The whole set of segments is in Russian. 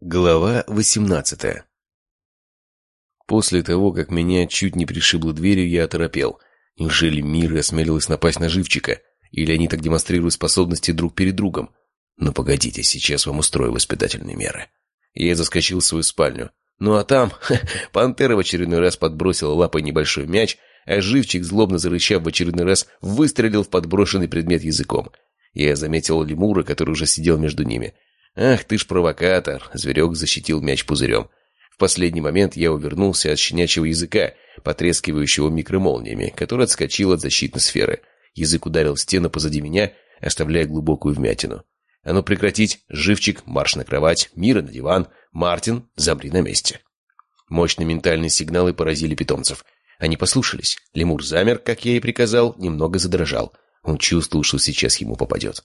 Глава восемнадцатая После того, как меня чуть не пришибло дверью, я оторопел. Неужели Мира осмелилась напасть на живчика? Или они так демонстрируют способности друг перед другом? Ну погодите, сейчас вам устрою воспитательные меры. Я заскочил в свою спальню. Ну а там, ха, пантера в очередной раз подбросила лапой небольшой мяч, а живчик, злобно зарычав в очередной раз, выстрелил в подброшенный предмет языком. Я заметил лемура, который уже сидел между ними — «Ах ты ж провокатор!» — зверек защитил мяч пузырем. В последний момент я увернулся от щенячьего языка, потрескивающего микромолниями, который отскочил от защитной сферы. Язык ударил в стену позади меня, оставляя глубокую вмятину. «А ну прекратить! Живчик, марш на кровать! Мира на диван! Мартин, замри на месте!» Мощные ментальные сигналы поразили питомцев. Они послушались. Лемур замер, как я и приказал, немного задрожал. Он чувствовал, что сейчас ему попадет.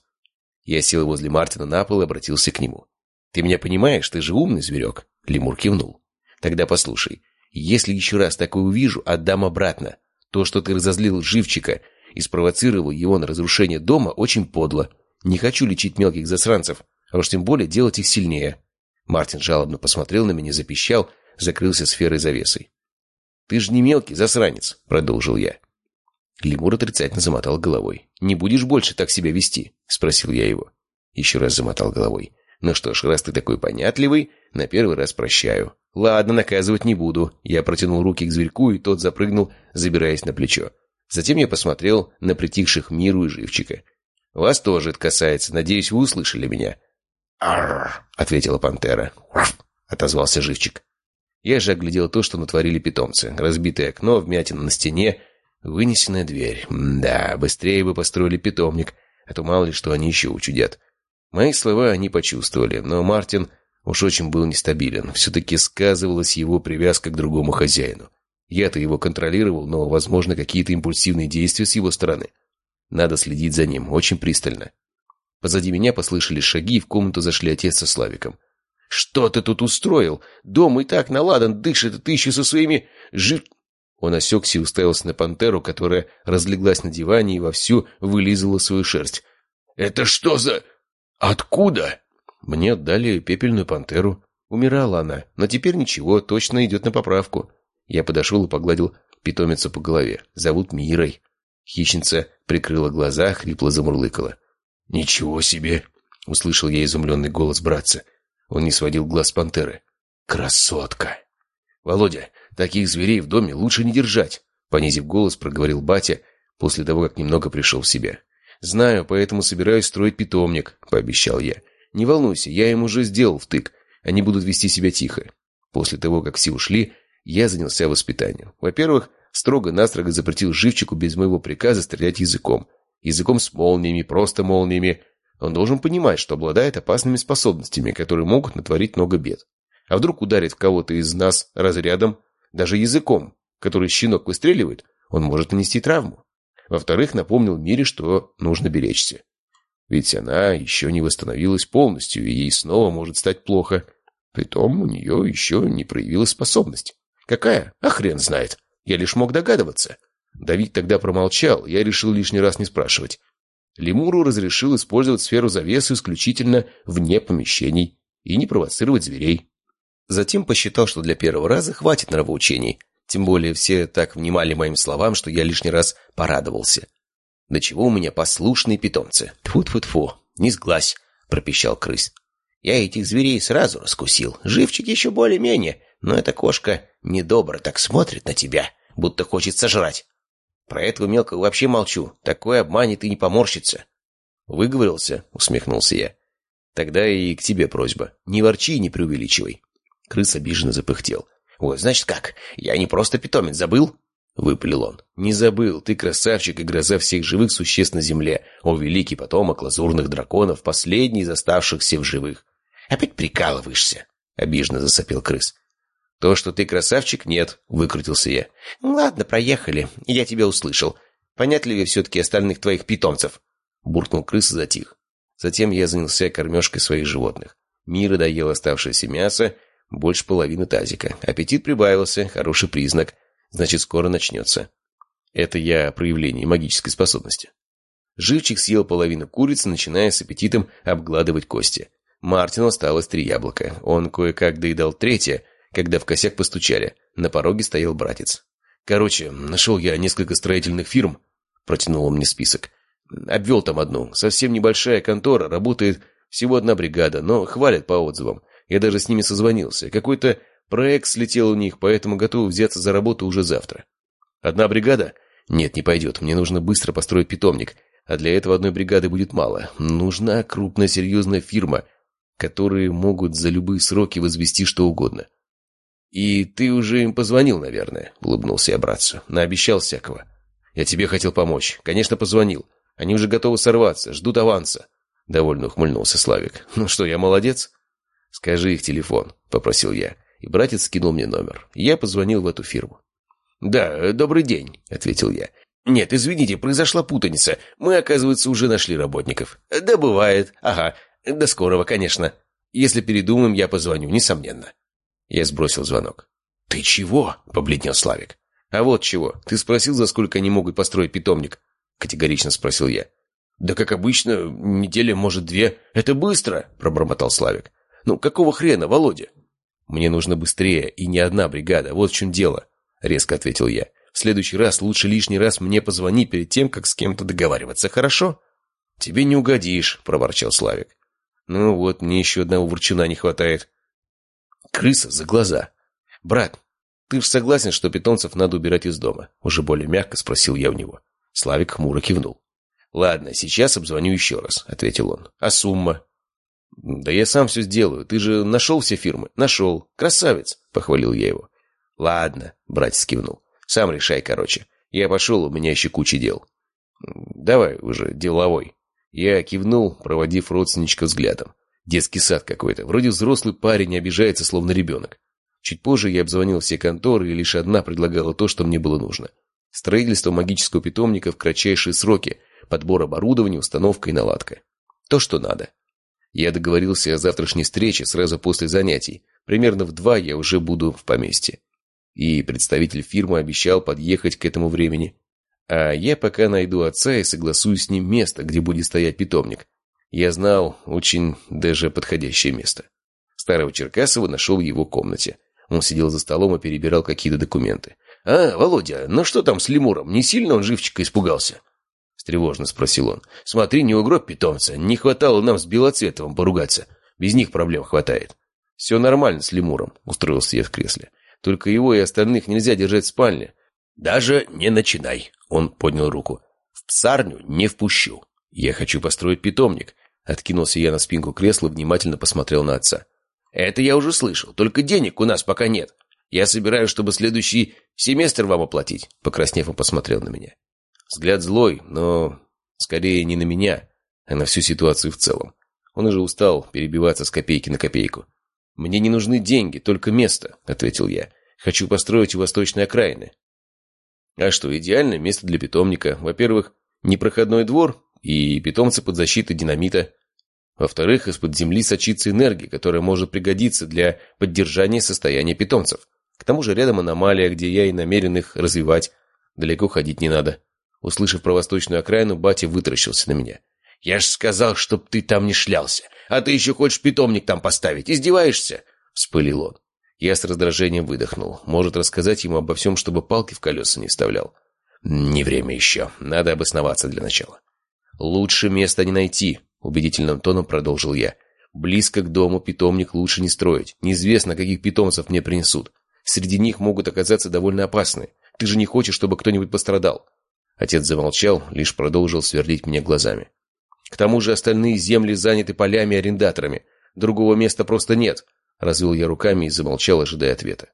Я сел возле Мартина на пол и обратился к нему. «Ты меня понимаешь? Ты же умный зверек!» Лемур кивнул. «Тогда послушай. Если еще раз такое увижу, отдам обратно. То, что ты разозлил живчика и спровоцировал его на разрушение дома, очень подло. Не хочу лечить мелких засранцев, а уж тем более делать их сильнее». Мартин жалобно посмотрел на меня, запищал, закрылся сферой завесой. «Ты же не мелкий засранец», — продолжил я. Лемур отрицательно замотал головой. «Не будешь больше так себя вести?» — спросил я его. Еще раз замотал головой. «Ну что ж, раз ты такой понятливый, на первый раз прощаю. Ладно, наказывать не буду». Я протянул руки к зверьку, и тот запрыгнул, забираясь на плечо. Затем я посмотрел на притихших миру и живчика. «Вас тоже это касается. Надеюсь, вы услышали меня». «Арррр!» — ответила пантера. «Уф!» — отозвался живчик. Я же оглядел то, что натворили питомцы. Разбитое окно, вмятина на стене, Вынесенная дверь. Да, быстрее бы построили питомник, а то мало ли что они еще учудят. Мои слова они почувствовали, но Мартин уж очень был нестабилен. Все-таки сказывалась его привязка к другому хозяину. Я-то его контролировал, но, возможно, какие-то импульсивные действия с его стороны. Надо следить за ним, очень пристально. Позади меня послышались шаги, и в комнату зашли отец со Славиком. «Что ты тут устроил? Дом и так наладан, дышит, ты еще со своими жир...» Он осекся и уставился на пантеру, которая разлеглась на диване и вовсю вылизывала свою шерсть. «Это что за... Откуда?» Мне отдали пепельную пантеру. Умирала она, но теперь ничего, точно идет на поправку. Я подошел и погладил питомицу по голове. Зовут Мирой. Хищница прикрыла глаза, хрипло замурлыкала. «Ничего себе!» — услышал я изумленный голос братца. Он не сводил глаз пантеры. «Красотка!» «Володя, таких зверей в доме лучше не держать», — понизив голос, проговорил батя после того, как немного пришел в себя. «Знаю, поэтому собираюсь строить питомник», — пообещал я. «Не волнуйся, я им уже сделал втык. Они будут вести себя тихо». После того, как все ушли, я занялся воспитанием. Во-первых, строго-настрого запретил живчику без моего приказа стрелять языком. Языком с молниями, просто молниями. Он должен понимать, что обладает опасными способностями, которые могут натворить много бед. А вдруг ударит кого-то из нас разрядом, даже языком, который щенок выстреливает, он может нанести травму. Во-вторых, напомнил Мире, что нужно беречься. Ведь она еще не восстановилась полностью, и ей снова может стать плохо. Притом у нее еще не проявилась способность. Какая? А хрен знает. Я лишь мог догадываться. Давид тогда промолчал, я решил лишний раз не спрашивать. Лемуру разрешил использовать сферу завесы исключительно вне помещений и не провоцировать зверей. Затем посчитал, что для первого раза хватит нравоучений. Тем более все так внимали моим словам, что я лишний раз порадовался. «Да чего у меня послушные питомцы? Тьфу-тьфу-тьфу, не сглазь!» — пропищал крыс. «Я этих зверей сразу раскусил. Живчик еще более-менее, но эта кошка недобро так смотрит на тебя, будто хочет сожрать. Про этого мелкого вообще молчу. Такой обманет и не поморщится». «Выговорился?» — усмехнулся я. «Тогда и к тебе просьба. Не ворчи и не преувеличивай. Крыс обиженно запыхтел. «Ой, значит как? Я не просто питомец, забыл?» — выпалил он. «Не забыл. Ты красавчик и гроза всех живых существ на земле. О, великий потомок лазурных драконов, последний из оставшихся в живых». «Опять прикалываешься?» — обиженно засопел крыс. «То, что ты красавчик, нет», — выкрутился я. «Ладно, проехали. Я тебя услышал. Понятливее все-таки остальных твоих питомцев». Буркнул крыс и затих. Затем я занялся кормежкой своих животных. Мира доел оставшееся мясо, больше половины тазика. Аппетит прибавился, хороший признак. Значит, скоро начнется. Это я о проявлении магической способности. Живчик съел половину курицы, начиная с аппетитом обгладывать кости. Мартину осталось три яблока. Он кое-как доедал третье, когда в косяк постучали. На пороге стоял братец. «Короче, нашел я несколько строительных фирм», — протянул он мне список. «Обвел там одну. Совсем небольшая контора, работает всего одна бригада, но хвалят по отзывам. Я даже с ними созвонился. Какой-то проект слетел у них, поэтому готов взяться за работу уже завтра. Одна бригада? Нет, не пойдет. Мне нужно быстро построить питомник. А для этого одной бригады будет мало. Нужна крупная серьезная фирма, которые могут за любые сроки возвести что угодно. «И ты уже им позвонил, наверное?» — улыбнулся я братцу. «Наобещал всякого. Я тебе хотел помочь. Конечно, позвонил. Они уже готовы сорваться, ждут аванса». Довольно ухмыльнулся Славик. «Ну что, я молодец?» «Скажи их телефон», — попросил я. И братец скинул мне номер. Я позвонил в эту фирму. «Да, добрый день», — ответил я. «Нет, извините, произошла путаница. Мы, оказывается, уже нашли работников». «Да бывает. Ага. До скорого, конечно. Если передумаем, я позвоню, несомненно». Я сбросил звонок. «Ты чего?» — побледнел Славик. «А вот чего. Ты спросил, за сколько они могут построить питомник?» — категорично спросил я. «Да как обычно, неделя, может, две. Это быстро!» — пробормотал Славик. «Ну, какого хрена, Володя?» «Мне нужно быстрее, и не одна бригада. Вот в чем дело», — резко ответил я. «В следующий раз лучше лишний раз мне позвони перед тем, как с кем-то договариваться, хорошо?» «Тебе не угодишь», — проворчал Славик. «Ну вот, мне еще одного ворчуна не хватает». «Крыса за глаза». «Брат, ты же согласен, что питомцев надо убирать из дома?» Уже более мягко спросил я у него. Славик хмуро кивнул. «Ладно, сейчас обзвоню еще раз», — ответил он. «А сумма?» «Да я сам все сделаю. Ты же нашел все фирмы?» «Нашел. Красавец!» — похвалил я его. «Ладно», — братец кивнул. «Сам решай, короче. Я пошел, у меня еще куча дел». «Давай уже, деловой». Я кивнул, проводив родственничка взглядом. Детский сад какой-то. Вроде взрослый парень обижается, словно ребенок. Чуть позже я обзвонил все конторы, и лишь одна предлагала то, что мне было нужно. Строительство магического питомника в кратчайшие сроки, подбор оборудования, установка и наладка. То, что надо. Я договорился о завтрашней встрече сразу после занятий. Примерно в два я уже буду в поместье. И представитель фирмы обещал подъехать к этому времени. А я пока найду отца и согласую с ним место, где будет стоять питомник. Я знал очень даже подходящее место. Старого Черкасова нашел в его комнате. Он сидел за столом и перебирал какие-то документы. «А, Володя, ну что там с лемуром? Не сильно он живчика испугался?» Тревожно спросил он. «Смотри, не угробь питомца. Не хватало нам с Белоцветовым поругаться. Без них проблем хватает». «Все нормально с лемуром», — устроился я в кресле. «Только его и остальных нельзя держать в спальне». «Даже не начинай», — он поднял руку. «В псарню не впущу. Я хочу построить питомник». Откинулся я на спинку кресла, внимательно посмотрел на отца. «Это я уже слышал, только денег у нас пока нет. Я собираюсь, чтобы следующий семестр вам оплатить», — покраснев, он посмотрел на меня. Взгляд злой, но скорее не на меня, а на всю ситуацию в целом. Он уже устал перебиваться с копейки на копейку. «Мне не нужны деньги, только место», — ответил я. «Хочу построить у восточной окраины». А что, идеальное место для питомника. Во-первых, непроходной двор и питомцы под защитой динамита. Во-вторых, из-под земли сочится энергия, которая может пригодиться для поддержания состояния питомцев. К тому же рядом аномалия, где я и намерен их развивать. Далеко ходить не надо. Услышав про восточную окраину, батя вытаращился на меня. «Я ж сказал, чтоб ты там не шлялся. А ты еще хочешь питомник там поставить. Издеваешься?» — вспылил он. Я с раздражением выдохнул. Может, рассказать ему обо всем, чтобы палки в колеса не вставлял. «Не время еще. Надо обосноваться для начала». «Лучше места не найти», — убедительным тоном продолжил я. «Близко к дому питомник лучше не строить. Неизвестно, каких питомцев мне принесут. Среди них могут оказаться довольно опасные. Ты же не хочешь, чтобы кто-нибудь пострадал. Отец замолчал, лишь продолжил сверлить меня глазами. «К тому же остальные земли заняты полями арендаторами. Другого места просто нет», — развел я руками и замолчал, ожидая ответа.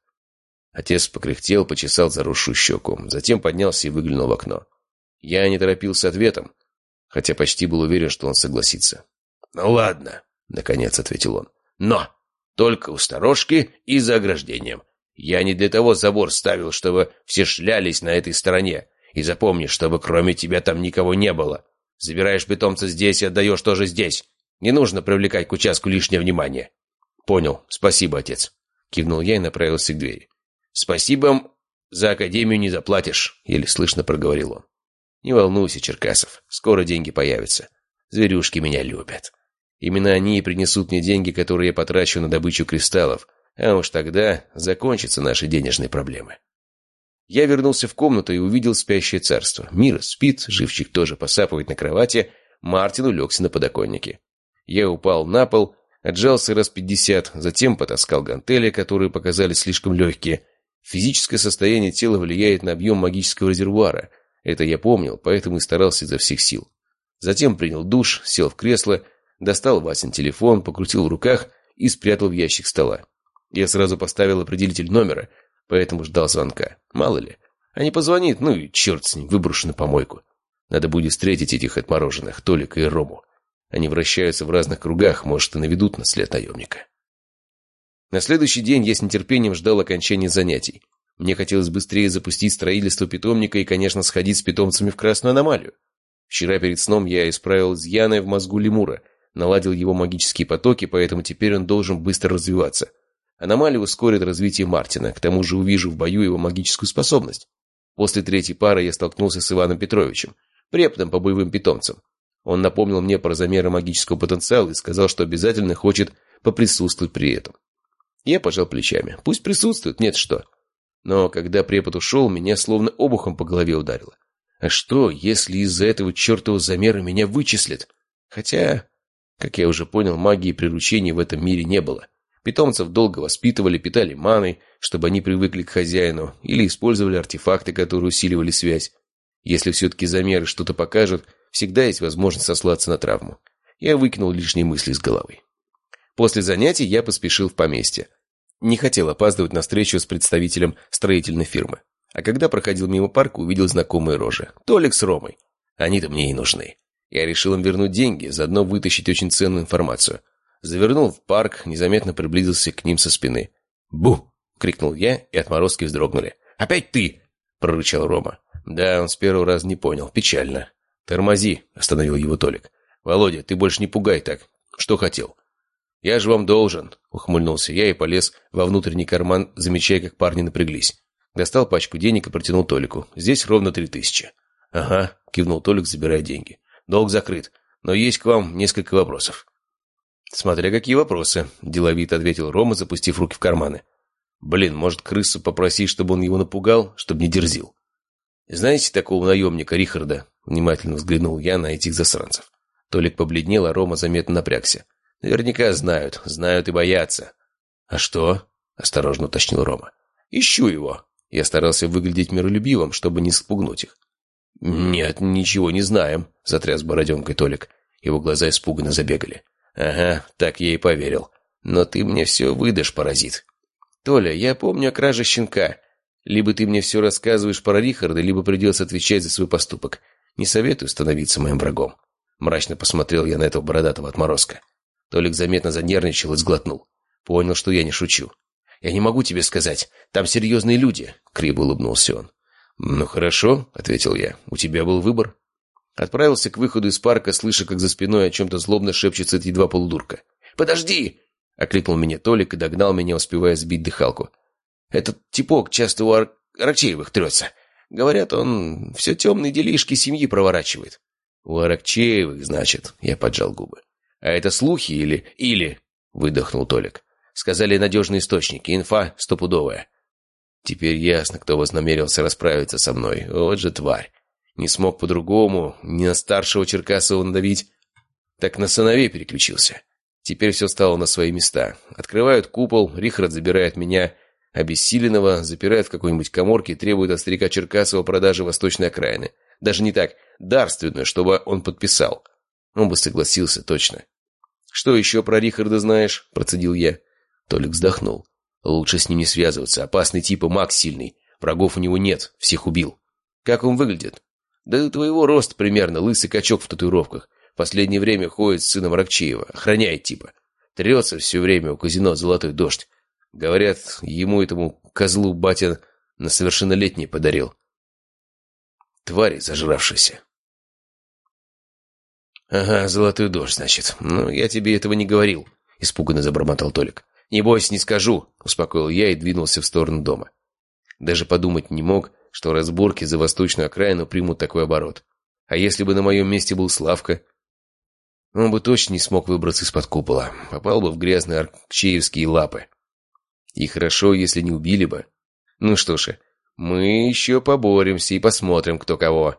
Отец покряхтел, почесал заросшую щеку, затем поднялся и выглянул в окно. Я не торопился ответом, хотя почти был уверен, что он согласится. «Ну ладно», — наконец ответил он. «Но! Только у сторожки и за ограждением. Я не для того забор ставил, чтобы все шлялись на этой стороне. И запомни, чтобы кроме тебя там никого не было. Забираешь питомца здесь и отдаешь тоже здесь. Не нужно привлекать к участку лишнее внимание». «Понял. Спасибо, отец». Кивнул я и направился к двери. «Спасибо, за академию не заплатишь», — еле слышно проговорил он. «Не волнуйся, Черкасов, скоро деньги появятся. Зверюшки меня любят». Именно они и принесут мне деньги, которые я потрачу на добычу кристаллов, а уж тогда закончатся наши денежные проблемы. Я вернулся в комнату и увидел спящее царство. Мира спит, живчик тоже посапывает на кровати, Мартин улегся на подоконнике. Я упал на пол, отжался раз пятьдесят, затем потаскал гантели, которые показались слишком легкие. Физическое состояние тела влияет на объем магического резервуара. Это я помнил, поэтому и старался изо всех сил. Затем принял душ, сел в кресло, достал Васин телефон, покрутил в руках и спрятал в ящик стола. Я сразу поставил определитель номера, поэтому ждал звонка. Мало ли. А не позвонит, ну и черт с ним, выброшу на помойку. Надо будет встретить этих отмороженных, Толика и Рому. Они вращаются в разных кругах, может, и наведут на след наемника. На следующий день я с нетерпением ждал окончания занятий. Мне хотелось быстрее запустить строительство питомника и, конечно, сходить с питомцами в Красную аномалию. Вчера перед сном я исправил изъяны в мозгу лемура, наладил его магические потоки, поэтому теперь он должен быстро развиваться. Аномалия ускорит развитие Мартина, к тому же увижу в бою его магическую способность. После третьей пары я столкнулся с Иваном Петровичем, прептом по боевым питомцам. Он напомнил мне про замеры магического потенциала и сказал, что обязательно хочет поприсутствовать при этом. Я пожал плечами. Пусть присутствует, нет что. Но когда препод ушел, меня словно обухом по голове ударило. А что, если из-за этого чертова замера меня вычислят? Хотя, как я уже понял, магии приручений в этом мире не было. Питомцев долго воспитывали, питали маной, чтобы они привыкли к хозяину, или использовали артефакты, которые усиливали связь. Если все-таки замеры что-то покажут, всегда есть возможность сослаться на травму. Я выкинул лишние мысли из головы. После занятий я поспешил в поместье. Не хотел опаздывать на встречу с представителем строительной фирмы. А когда проходил мимо парка, увидел знакомые рожи. Толик с Ромой. Они-то мне и нужны. Я решил им вернуть деньги, заодно вытащить очень ценную информацию. Завернул в парк, незаметно приблизился к ним со спины. «Бу!» — крикнул я, и отморозки вздрогнули. «Опять ты!» — прорычал Рома. Да, он с первого раза не понял. Печально. «Тормози!» — остановил его Толик. «Володя, ты больше не пугай так. Что хотел?» «Я же вам должен», — ухмыльнулся я и полез во внутренний карман, замечая, как парни напряглись. Достал пачку денег и протянул Толику. «Здесь ровно три тысячи». «Ага», — кивнул Толик, забирая деньги. «Долг закрыт, но есть к вам несколько вопросов». «Смотря какие вопросы», — деловито ответил Рома, запустив руки в карманы. «Блин, может, крысу попросить, чтобы он его напугал, чтобы не дерзил?» «Знаете такого наемника Рихарда?» — внимательно взглянул я на этих засранцев. Толик побледнел, а Рома заметно напрягся. Наверняка знают, знают и боятся. «А что?» — осторожно уточнил Рома. «Ищу его». Я старался выглядеть миролюбивым, чтобы не спугнуть их. «Нет, ничего не знаем», — затряс бороденкой Толик. Его глаза испуганно забегали. «Ага, так я и поверил. Но ты мне все выдашь, паразит». «Толя, я помню о краже щенка. Либо ты мне все рассказываешь про Рихарда, либо придется отвечать за свой поступок. Не советую становиться моим врагом». Мрачно посмотрел я на этого бородатого отморозка. Толик заметно занервничал и сглотнул. Понял, что я не шучу. «Я не могу тебе сказать. Там серьезные люди», — криво улыбнулся он. «Ну хорошо», — ответил я. «У тебя был выбор». Отправился к выходу из парка, слыша, как за спиной о чем-то злобно шепчется эти два полудурка. «Подожди!» — окликнул меня Толик и догнал меня, успевая сбить дыхалку. «Этот типок часто у Ар... Аракчеевых трется. Говорят, он все темные делишки семьи проворачивает». «У Аракчеевых, значит?» — я поджал губы. «А это слухи или...» «Или...» — выдохнул Толик. «Сказали надежные источники. Инфа стопудовая». Теперь ясно, кто вознамерился расправиться со мной. Вот же тварь. Не смог по-другому, не на старшего Черкасова надавить, так на сыновей переключился. Теперь все стало на свои места. Открывают купол, Рихард забирает меня обессиленного, запирает в какой-нибудь коморке и требует от старика Черкасова продажи восточной окраины. Даже не так, дарственную, чтобы он подписал. Он бы согласился, точно. «Что еще про Рихарда знаешь?» – процедил я. Толик вздохнул. «Лучше с ним не связываться. Опасный тип и маг сильный. Врагов у него нет. Всех убил. Как он выглядит?» «Да твоего роста примерно. Лысый качок в татуировках. Последнее время ходит с сыном Рокчеева. Охраняет типа. Трется все время у казино «Золотой дождь». Говорят, ему этому козлу батя на совершеннолетний подарил. Твари зажравшиеся. «Ага, золотой дождь, значит. Ну, я тебе этого не говорил», — испуганно забормотал Толик. «Не бойся, не скажу», — успокоил я и двинулся в сторону дома. Даже подумать не мог, что разборки за восточную окраину примут такой оборот. А если бы на моем месте был Славка? Он бы точно не смог выбраться из-под купола. Попал бы в грязные аркчеевские лапы. И хорошо, если не убили бы. Ну что ж, мы еще поборемся и посмотрим, кто кого.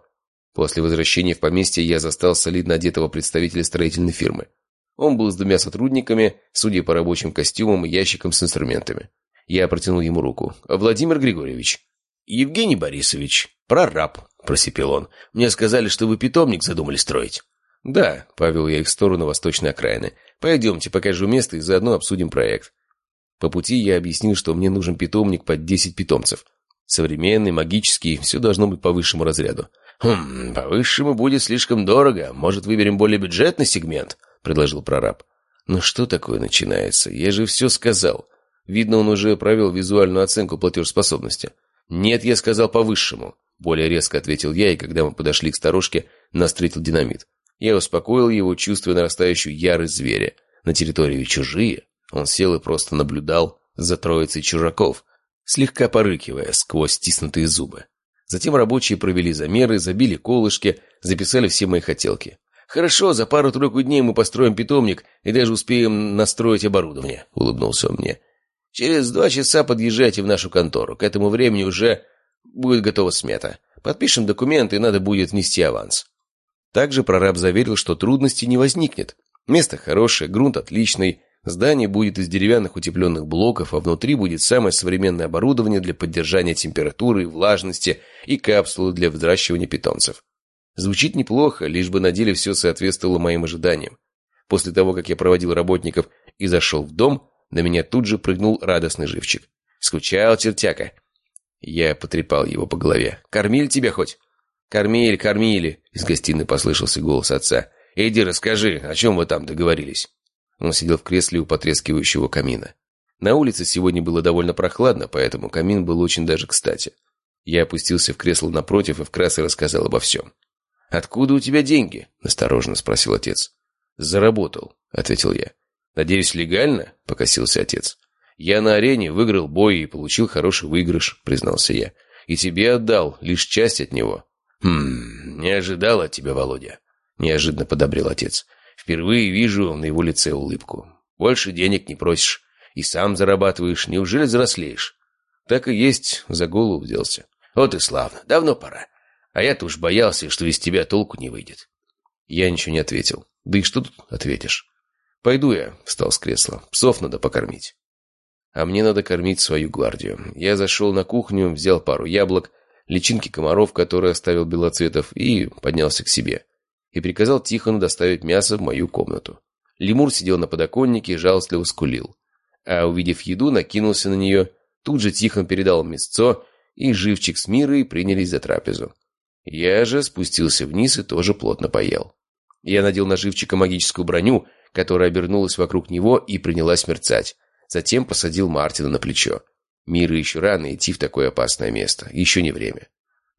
После возвращения в поместье я застал солидно одетого представителя строительной фирмы. Он был с двумя сотрудниками, судя по рабочим костюмам и ящикам с инструментами. Я протянул ему руку. «Владимир Григорьевич». «Евгений Борисович, прораб», — просипел он. «Мне сказали, что вы питомник задумали строить». «Да», — повел я их в сторону восточной окраины. «Пойдемте, покажу место и заодно обсудим проект». По пути я объяснил, что мне нужен питомник под 10 питомцев. Современный, магический, все должно быть по высшему разряду. «Хм, по высшему будет слишком дорого. Может, выберем более бюджетный сегмент?» — предложил прораб. «Ну что такое начинается? Я же все сказал. Видно, он уже провел визуальную оценку платежеспособности. «Нет, я сказал по высшему», — более резко ответил я, и когда мы подошли к сторожке, нас встретил динамит. Я успокоил его, чувствуя нарастающую ярость зверя. На территории чужие. Он сел и просто наблюдал за троицей чужаков, слегка порыкивая сквозь стиснутые зубы. Затем рабочие провели замеры, забили колышки, записали все мои хотелки. «Хорошо, за пару-тройку дней мы построим питомник и даже успеем настроить оборудование», — улыбнулся он мне. «Через два часа подъезжайте в нашу контору. К этому времени уже будет готова смета. Подпишем документы, и надо будет внести аванс». Также прораб заверил, что трудностей не возникнет. Место хорошее, грунт отличный, здание будет из деревянных утепленных блоков, а внутри будет самое современное оборудование для поддержания температуры, влажности и капсулы для взращивания питомцев. Звучит неплохо, лишь бы на деле все соответствовало моим ожиданиям. После того, как я проводил работников и зашел в дом, на меня тут же прыгнул радостный живчик. «Скучал, чертяка!» Я потрепал его по голове. «Кормили тебя хоть?» «Кормили, кормили!» Из гостиной послышался голос отца. «Иди расскажи, о чем вы там договорились?» Он сидел в кресле у потрескивающего камина. На улице сегодня было довольно прохладно, поэтому камин был очень даже кстати. Я опустился в кресло напротив и вкратце рассказал обо всем. «Откуда у тебя деньги?» – осторожно спросил отец. «Заработал», – ответил я. «Надеюсь, легально?» – покосился отец. «Я на арене выиграл бой и получил хороший выигрыш», – признался я. «И тебе отдал лишь часть от него». «Хм, не ожидал от тебя, Володя», — неожиданно подобрел отец. «Впервые вижу на его лице улыбку. Больше денег не просишь. И сам зарабатываешь. Неужели взрослеешь?» «Так и есть, за голову взялся». «Вот и славно. Давно пора. А я-то уж боялся, что из тебя толку не выйдет». Я ничего не ответил. «Да и что тут ответишь?» «Пойду я», — встал с кресла. «Псов надо покормить». «А мне надо кормить свою гвардию». Я зашел на кухню, взял пару яблок, личинки комаров, которые оставил Белоцветов, и поднялся к себе. И приказал Тихону доставить мясо в мою комнату. Лемур сидел на подоконнике и жалостливо скулил. А увидев еду, накинулся на нее. Тут же Тихон передал мясцо, и живчик с Мирой принялись за трапезу. Я же спустился вниз и тоже плотно поел. Я надел на живчика магическую броню, которая обернулась вокруг него и принялась мерцать. Затем посадил Мартина на плечо. Мира еще рано идти в такое опасное место. Еще не время.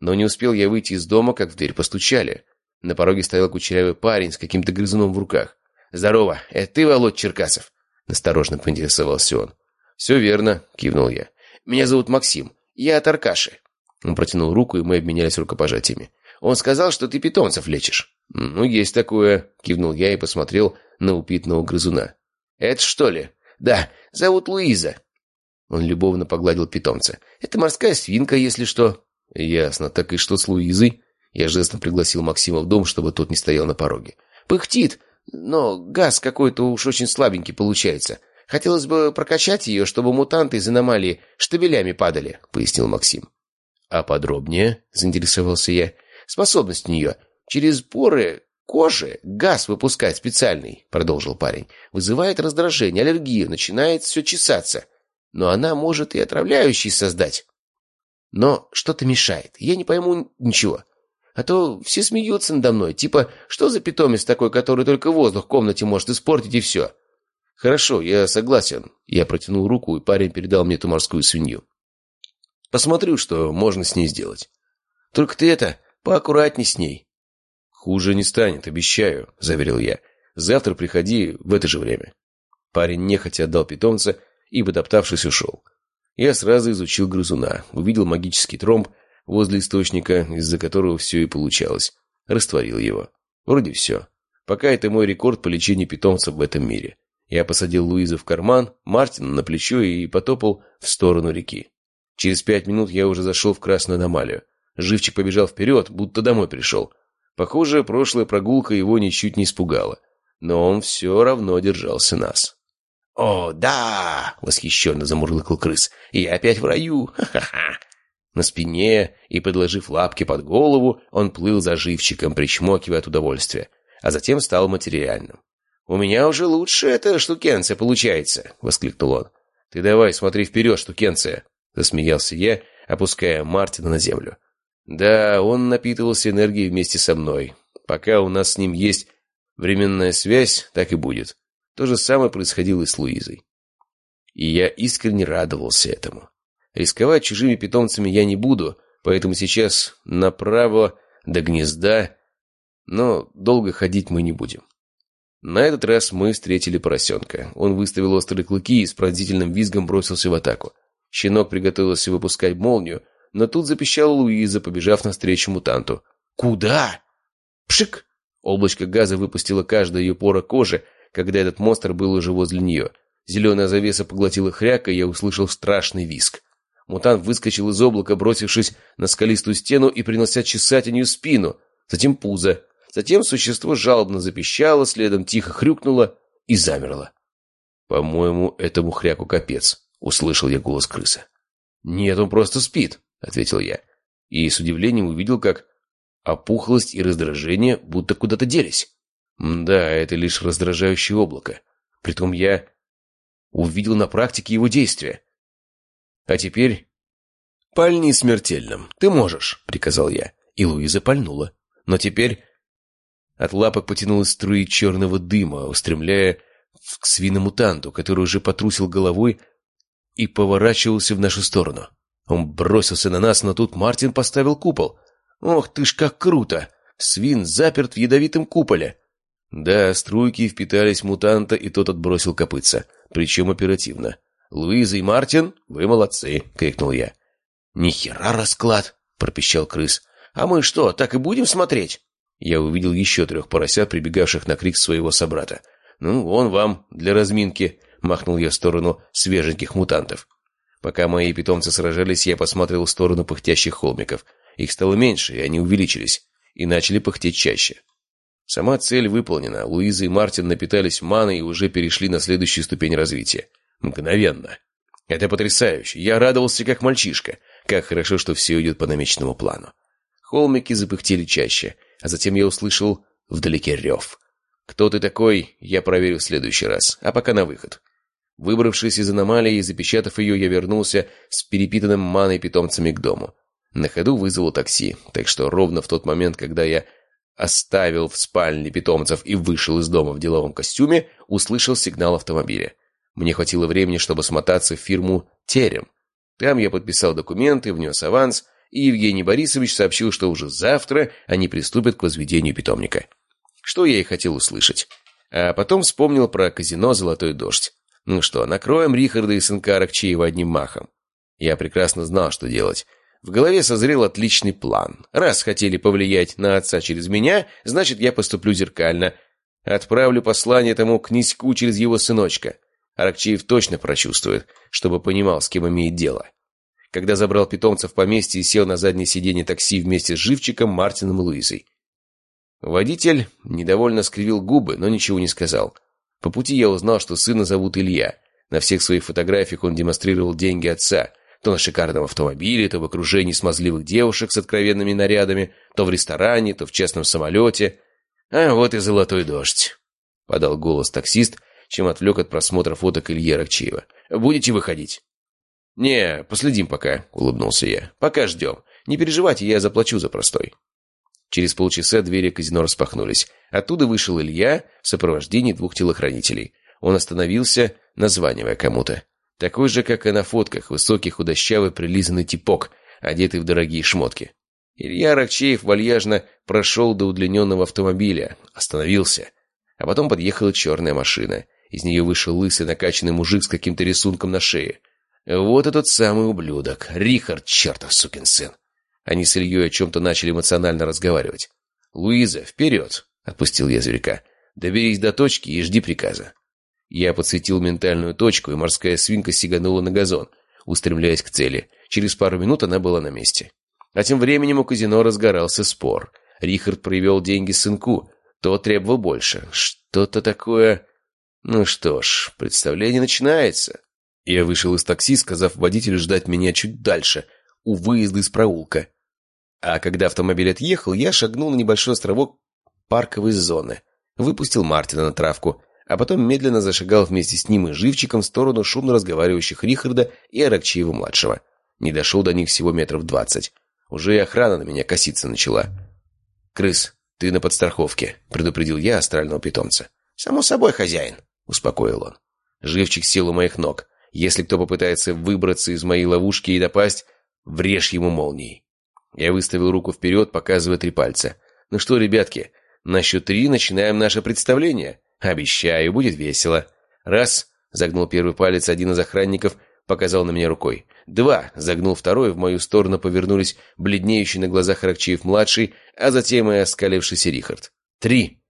Но не успел я выйти из дома, как в дверь постучали. На пороге стоял кучерявый парень с каким-то грызуном в руках. «Здорово, это ты, Володь Черкасов?» Насторожно поинтересовался он. «Все верно», — кивнул я. «Меня зовут Максим. Я от Аркаши». Он протянул руку, и мы обменялись рукопожатиями. «Он сказал, что ты питомцев лечишь». «Ну, есть такое», — кивнул я и посмотрел на упитанного грызуна. «Это что ли?» «Да, зовут Луиза. Он любовно погладил питомца. «Это морская свинка, если что». «Ясно. Так и что с Луизой?» Я жестом пригласил Максима в дом, чтобы тот не стоял на пороге. «Пыхтит, но газ какой-то уж очень слабенький получается. Хотелось бы прокачать ее, чтобы мутанты из аномалии штабелями падали», — пояснил Максим. «А подробнее?» — заинтересовался я. «Способность у нее. Через поры кожи газ выпускать специальный», — продолжил парень. «Вызывает раздражение, аллергию, начинает все чесаться но она может и отравляющий создать. Но что-то мешает. Я не пойму ничего. А то все смеются надо мной. Типа, что за питомец такой, который только воздух в комнате может испортить и все? Хорошо, я согласен. Я протянул руку, и парень передал мне эту морскую свинью. Посмотрю, что можно с ней сделать. Только ты это, поаккуратней с ней. Хуже не станет, обещаю, заверил я. Завтра приходи в это же время. Парень нехотя отдал питомца, и, подоптавшись, ушел. Я сразу изучил грызуна, увидел магический тромб возле источника, из-за которого все и получалось. Растворил его. Вроде все. Пока это мой рекорд по лечению питомцев в этом мире. Я посадил Луизу в карман, Мартина на плечо и потопал в сторону реки. Через пять минут я уже зашел в красную аномалию. Живчик побежал вперед, будто домой пришел. Похоже, прошлая прогулка его ничуть не испугала. Но он все равно держался нас. «О, да!» — восхищенно замурлыкал крыс. «Я опять в раю! Ха-ха-ха!» На спине и, подложив лапки под голову, он плыл за живчиком, причмокивая от удовольствия, а затем стал материальным. «У меня уже лучше эта штукенция получается!» — воскликнул он. «Ты давай смотри вперед, штукенция!» — засмеялся я, опуская Мартина на землю. «Да, он напитывался энергией вместе со мной. Пока у нас с ним есть временная связь, так и будет. То же самое происходило и с Луизой. И я искренне радовался этому. Рисковать чужими питомцами я не буду, поэтому сейчас направо до гнезда, но долго ходить мы не будем. На этот раз мы встретили поросенка. Он выставил острые клыки и с пронзительным визгом бросился в атаку. Щенок приготовился выпускать молнию, но тут запищала Луиза, побежав навстречу мутанту. «Куда?» «Пшик!» Облачко газа выпустило каждая ее пора кожи, когда этот монстр был уже возле нее. Зеленая завеса поглотила хряка, и я услышал страшный виск. Мутант выскочил из облака, бросившись на скалистую стену и принялся чесать о нее спину, затем пузо. Затем существо жалобно запищало, следом тихо хрюкнуло и замерло. «По-моему, этому хряку капец», — услышал я голос крыса. «Нет, он просто спит», — ответил я. И с удивлением увидел, как опухлость и раздражение будто куда-то делись. Да, это лишь раздражающее облако. Притом я увидел на практике его действия. А теперь... «Пальни смертельным. Ты можешь», — приказал я. И Луиза пальнула. Но теперь... От лапок потянулась струи черного дыма, устремляя к свиномутанту, который уже потрусил головой и поворачивался в нашу сторону. Он бросился на нас, но тут Мартин поставил купол. «Ох ты ж как круто! Свин заперт в ядовитом куполе!» Да, струйки впитались в мутанта, и тот отбросил копытца. Причем оперативно. «Луиза и Мартин, вы молодцы!» — крикнул я. «Нихера расклад!» — пропищал крыс. «А мы что, так и будем смотреть?» Я увидел еще трех поросят, прибегавших на крик своего собрата. «Ну, вон вам, для разминки!» — махнул я в сторону свеженьких мутантов. Пока мои питомцы сражались, я посмотрел в сторону пыхтящих холмиков. Их стало меньше, и они увеличились, и начали пыхтеть чаще. Сама цель выполнена. Луиза и Мартин напитались маной и уже перешли на следующую ступень развития. Мгновенно. Это потрясающе. Я радовался, как мальчишка. Как хорошо, что все идет по намеченному плану. Холмики запыхтели чаще, а затем я услышал вдалеке рев. Кто ты такой, я проверю в следующий раз, а пока на выход. Выбравшись из аномалии и запечатав ее, я вернулся с перепитанным маной питомцами к дому. На ходу вызвал такси, так что ровно в тот момент, когда я оставил в спальне питомцев и вышел из дома в деловом костюме, услышал сигнал автомобиля. Мне хватило времени, чтобы смотаться в фирму «Терем». Там я подписал документы, внес аванс, и Евгений Борисович сообщил, что уже завтра они приступят к возведению питомника. Что я и хотел услышать. А потом вспомнил про казино «Золотой дождь». Ну что, накроем Рихарда и сынка Аракчеева одним махом. Я прекрасно знал, что делать. В голове созрел отличный план. Раз хотели повлиять на отца через меня, значит, я поступлю зеркально. Отправлю послание тому князьку через его сыночка. Аракчеев точно прочувствует, чтобы понимал, с кем имеет дело. Когда забрал питомца в поместье и сел на заднее сиденье такси вместе с Живчиком, Мартином и Луизой. Водитель недовольно скривил губы, но ничего не сказал. По пути я узнал, что сына зовут Илья. На всех своих фотографиях он демонстрировал деньги отца – то на шикарном автомобиле, то в окружении смазливых девушек с откровенными нарядами, то в ресторане, то в частном самолете. А вот и золотой дождь. Подал голос таксист, чем отвлек от просмотра фоток Ильи Рокчиева. «Будете выходить?» «Не, последим пока», — улыбнулся я. «Пока ждем. Не переживайте, я заплачу за простой». Через полчаса двери казино распахнулись. Оттуда вышел Илья в сопровождении двух телохранителей. Он остановился, названивая кому-то. Такой же, как и на фотках, высокий, худощавый, прилизанный типок, одетый в дорогие шмотки. Илья Рокчеев вальяжно прошел до удлиненного автомобиля, остановился. А потом подъехала черная машина. Из нее вышел лысый накачанный мужик с каким-то рисунком на шее. Вот этот самый ублюдок, Рихард, чертов сукин сын. Они с Ильей о чем-то начали эмоционально разговаривать. «Луиза, вперед!» — отпустил я зверька. Доберись до точки и жди приказа. Я подсветил ментальную точку, и морская свинка сиганула на газон, устремляясь к цели. Через пару минут она была на месте. А тем временем у казино разгорался спор. Рихард привел деньги сынку, тот требовал больше. Что-то такое... Ну что ж, представление начинается. Я вышел из такси, сказав водителю ждать меня чуть дальше, у выезда из проулка. А когда автомобиль отъехал, я шагнул на небольшой островок парковой зоны, выпустил Мартина на травку, а потом медленно зашагал вместе с ним и живчиком в сторону шумно разговаривающих Рихарда и Аракчиева-младшего. Не дошел до них всего метров двадцать. Уже и охрана на меня коситься начала. «Крыс, ты на подстраховке», — предупредил я астрального питомца. «Само собой, хозяин», — успокоил он. Живчик сел у моих ног. Если кто попытается выбраться из моей ловушки и допасть, врежь ему молнией. Я выставил руку вперед, показывая три пальца. «Ну что, ребятки, на счет три начинаем наше представление. Обещаю, будет весело». «Раз», — загнул первый палец один из охранников, показал на меня рукой. «Два», — загнул второй, в мою сторону повернулись бледнеющий на глазах Рокчиев-младший, а затем и оскалившийся Рихард. «Три».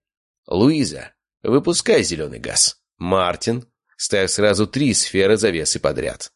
«Луиза, выпускай зеленый газ». «Мартин, ставь сразу три сферы завесы подряд».